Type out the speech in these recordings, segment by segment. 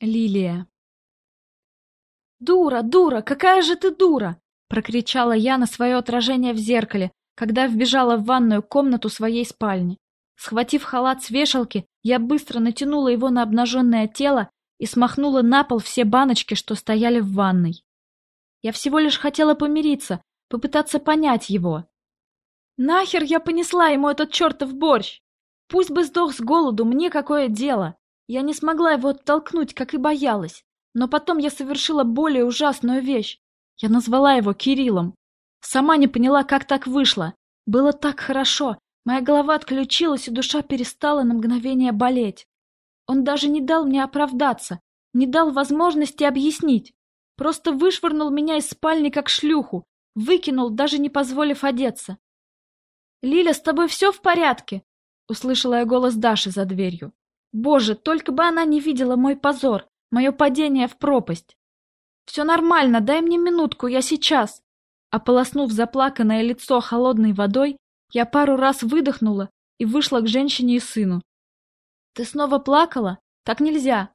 Лилия. «Дура, дура, какая же ты дура!» — прокричала я на свое отражение в зеркале, когда вбежала в ванную комнату своей спальни. Схватив халат с вешалки, я быстро натянула его на обнаженное тело и смахнула на пол все баночки, что стояли в ванной. Я всего лишь хотела помириться, попытаться понять его. Нахер я понесла ему этот чертов борщ? Пусть бы сдох с голоду, мне какое дело? Я не смогла его оттолкнуть, как и боялась. Но потом я совершила более ужасную вещь. Я назвала его Кириллом. Сама не поняла, как так вышло. Было так хорошо. Моя голова отключилась, и душа перестала на мгновение болеть. Он даже не дал мне оправдаться, не дал возможности объяснить. Просто вышвырнул меня из спальни как шлюху, выкинул, даже не позволив одеться. «Лиля, с тобой все в порядке?» — услышала я голос Даши за дверью. Боже, только бы она не видела мой позор, мое падение в пропасть. Все нормально, дай мне минутку, я сейчас. Ополоснув заплаканное лицо холодной водой, я пару раз выдохнула и вышла к женщине и сыну. Ты снова плакала? Так нельзя.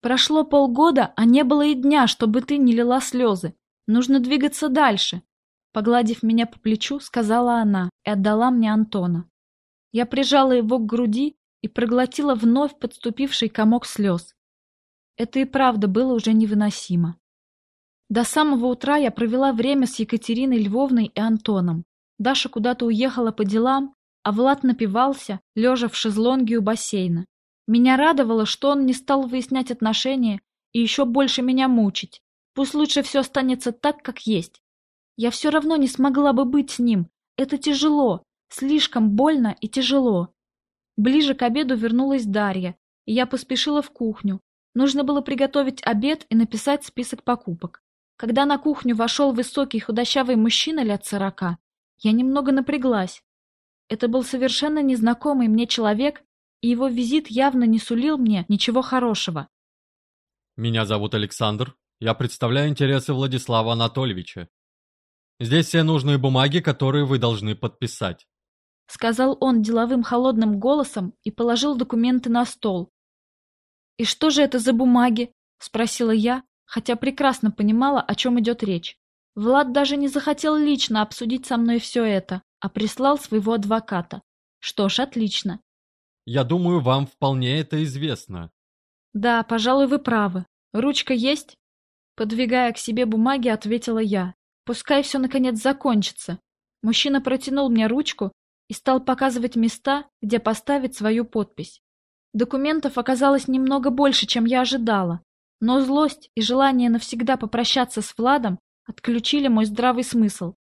Прошло полгода, а не было и дня, чтобы ты не лила слезы. Нужно двигаться дальше. Погладив меня по плечу, сказала она и отдала мне Антона. Я прижала его к груди и проглотила вновь подступивший комок слез. Это и правда было уже невыносимо. До самого утра я провела время с Екатериной Львовной и Антоном. Даша куда-то уехала по делам, а Влад напивался, лежа в шезлонге у бассейна. Меня радовало, что он не стал выяснять отношения и еще больше меня мучить. Пусть лучше все останется так, как есть. Я все равно не смогла бы быть с ним. Это тяжело, слишком больно и тяжело. Ближе к обеду вернулась Дарья, и я поспешила в кухню. Нужно было приготовить обед и написать список покупок. Когда на кухню вошел высокий худощавый мужчина лет сорока, я немного напряглась. Это был совершенно незнакомый мне человек, и его визит явно не сулил мне ничего хорошего. «Меня зовут Александр. Я представляю интересы Владислава Анатольевича. Здесь все нужные бумаги, которые вы должны подписать. — сказал он деловым холодным голосом и положил документы на стол. «И что же это за бумаги?» — спросила я, хотя прекрасно понимала, о чем идет речь. Влад даже не захотел лично обсудить со мной все это, а прислал своего адвоката. Что ж, отлично. «Я думаю, вам вполне это известно». «Да, пожалуй, вы правы. Ручка есть?» Подвигая к себе бумаги, ответила я. «Пускай все наконец закончится». Мужчина протянул мне ручку, и стал показывать места, где поставить свою подпись. Документов оказалось немного больше, чем я ожидала, но злость и желание навсегда попрощаться с Владом отключили мой здравый смысл.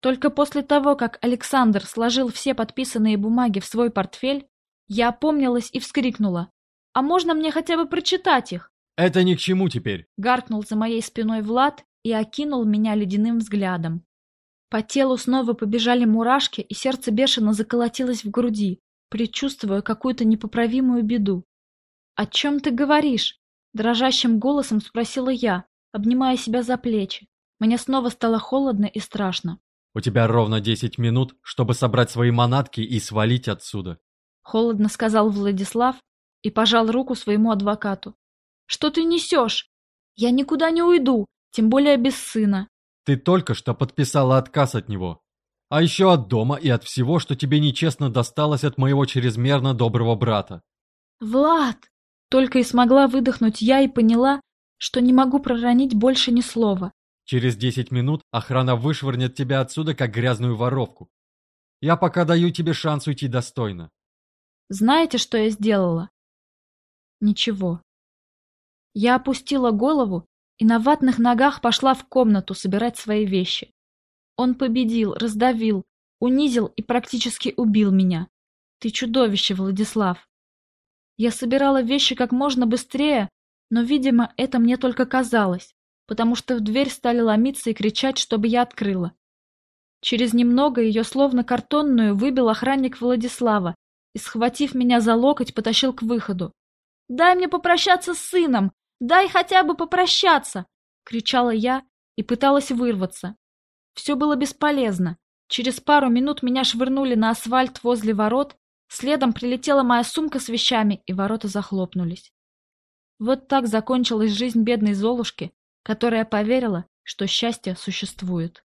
Только после того, как Александр сложил все подписанные бумаги в свой портфель, я опомнилась и вскрикнула. «А можно мне хотя бы прочитать их?» «Это ни к чему теперь!» Гаркнул за моей спиной Влад и окинул меня ледяным взглядом. По телу снова побежали мурашки, и сердце бешено заколотилось в груди, предчувствуя какую-то непоправимую беду. «О чем ты говоришь?» — дрожащим голосом спросила я, обнимая себя за плечи. Мне снова стало холодно и страшно. «У тебя ровно десять минут, чтобы собрать свои манатки и свалить отсюда», — холодно сказал Владислав и пожал руку своему адвокату. «Что ты несешь? Я никуда не уйду, тем более без сына. Ты только что подписала отказ от него. А еще от дома и от всего, что тебе нечестно досталось от моего чрезмерно доброго брата. Влад! Только и смогла выдохнуть я и поняла, что не могу проронить больше ни слова. Через десять минут охрана вышвырнет тебя отсюда, как грязную воровку. Я пока даю тебе шанс уйти достойно. Знаете, что я сделала? Ничего. Я опустила голову и на ватных ногах пошла в комнату собирать свои вещи. Он победил, раздавил, унизил и практически убил меня. Ты чудовище, Владислав. Я собирала вещи как можно быстрее, но, видимо, это мне только казалось, потому что в дверь стали ломиться и кричать, чтобы я открыла. Через немного ее словно картонную выбил охранник Владислава и, схватив меня за локоть, потащил к выходу. «Дай мне попрощаться с сыном! Дай хотя бы попрощаться!» — кричала я и пыталась вырваться. Все было бесполезно. Через пару минут меня швырнули на асфальт возле ворот, следом прилетела моя сумка с вещами, и ворота захлопнулись. Вот так закончилась жизнь бедной Золушки, которая поверила, что счастье существует.